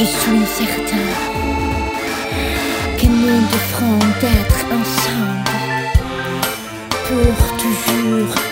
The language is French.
Je suis certain que nous devrons être ensemble pour toujours.